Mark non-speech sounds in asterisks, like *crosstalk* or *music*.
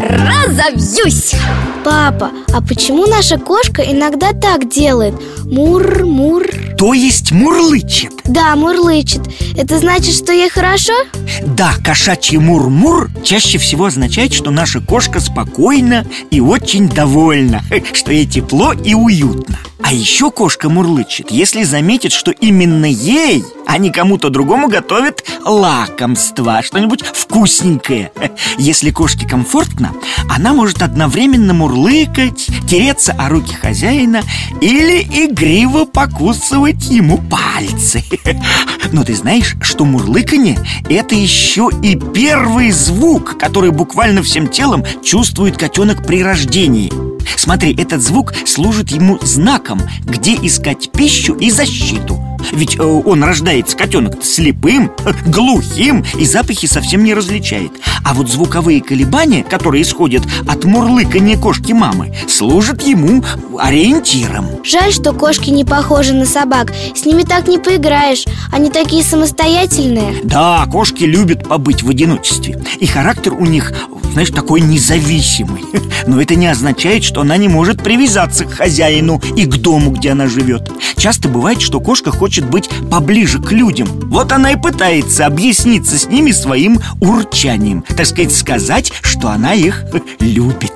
разовьюсь Папа, а почему наша кошка иногда так делает? Мур-мур То есть мурлычет? Да, мурлычет. Это значит, что ей хорошо? Да, кошачий мур-мур чаще всего означает, что наша кошка спокойна и очень довольна *laughs* Что ей тепло и уютно а еще кошка мурлычет, если заметит, что именно ей, а не кому-то другому готовят лакомство, что-нибудь вкусненькое. Если кошке комфортно, она может одновременно мурлыкать, тереться о руки хозяина Или игриво покусывать ему пальцы. Но ты знаешь, что мурлыканье – это еще и первый звук, который буквально всем телом чувствует котенок при рождении – Смотри, этот звук служит ему знаком, где искать пищу и защиту. Ведь э, он рождается, котенок слепым, глухим и запахи совсем не различает. А вот звуковые колебания, которые исходят от мурлыкания кошки мамы Служат ему ориентиром. Жаль, что кошки не похожи на собак. С ними так не поиграешь. Они такие самостоятельные. Да, кошки любят побыть в одиночестве. И характер у них, знаешь, такой независимый. *laughs* Но это не означает, что она не может привязаться к хозяину и к дому, где она живет. Часто бывает, что кошка хочет быть поближе к людям. Вот она и пытается объясниться с ними своим урчанием. Так сказать, сказать, что она их *laughs* любит